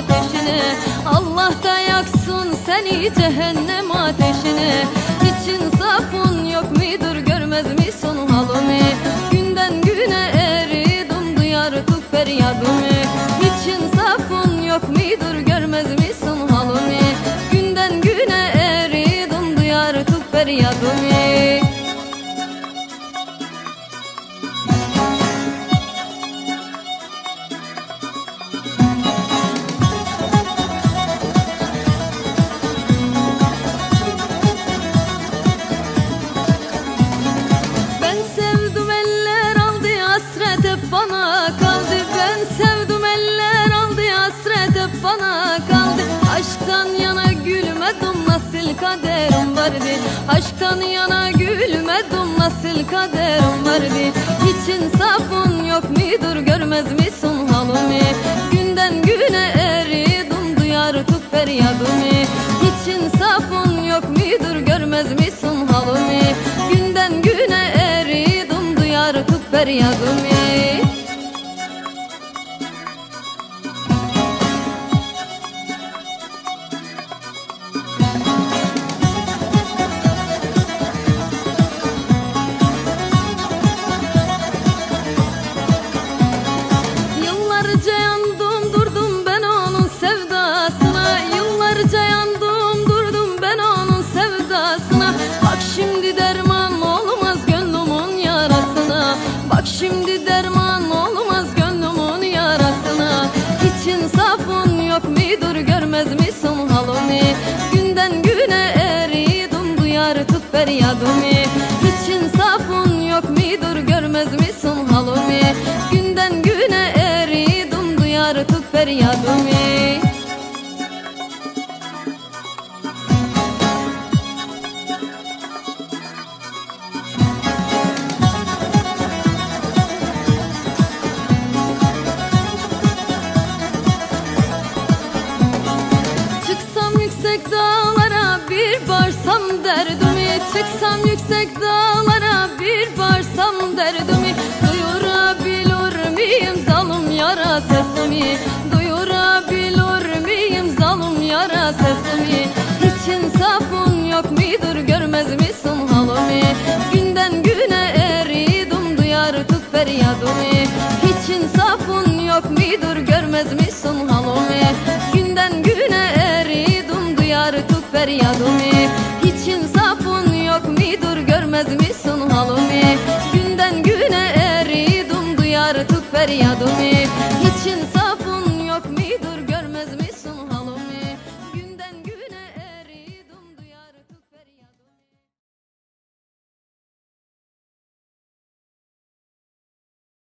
ateşine. Allah da yaksın seni cehennem ateşine. Hiç insafın yok midir görmez misin halımı Günden güne eridim duyar tuk feryadımı. Hiç insafın yok midir görmez misin halımı Günden güne eridim duyar tuk feryadımı bana kaldı. Ben sevdim eller aldı hasret hep bana kaldı. Aşktan yana gülmedim nasıl kaderim vardı Aşktan yana gülmedim nasıl kaderim vardı Hiç insafın yok mudur görmez misin halımı Günden güne eridim duyar tut feryadımı. Hiç insafın yok mudur görmez misin halımı Günden güne eridim duyar tut feryadımı sevdasına Bak şimdi derman olmaz gönlümün yarasına. Bak şimdi derman olmaz gönlümün yarasına. Hiç insafın yok midur görmez misin halımı Günden güne eridim duyar tut feryadımı. Hiç insafın yok midur görmez misin halımı Günden güne eridim duyar tut feryadımı yüksek dağlara bir barsam derdimi Çıksam yüksek dağlara bir barsam derdimi Duyurabilir miyim zalim yara sesimi? Duyurabilir miyim zalim yara sesimi? Hiç insafın yok midir görmez misin halımı Günden güne eridim duyar tut feryadımı. Hiç insafın yok midir görmez misin halımı tut feryadımı Hiç insafın yok. Midir görmez misin halımı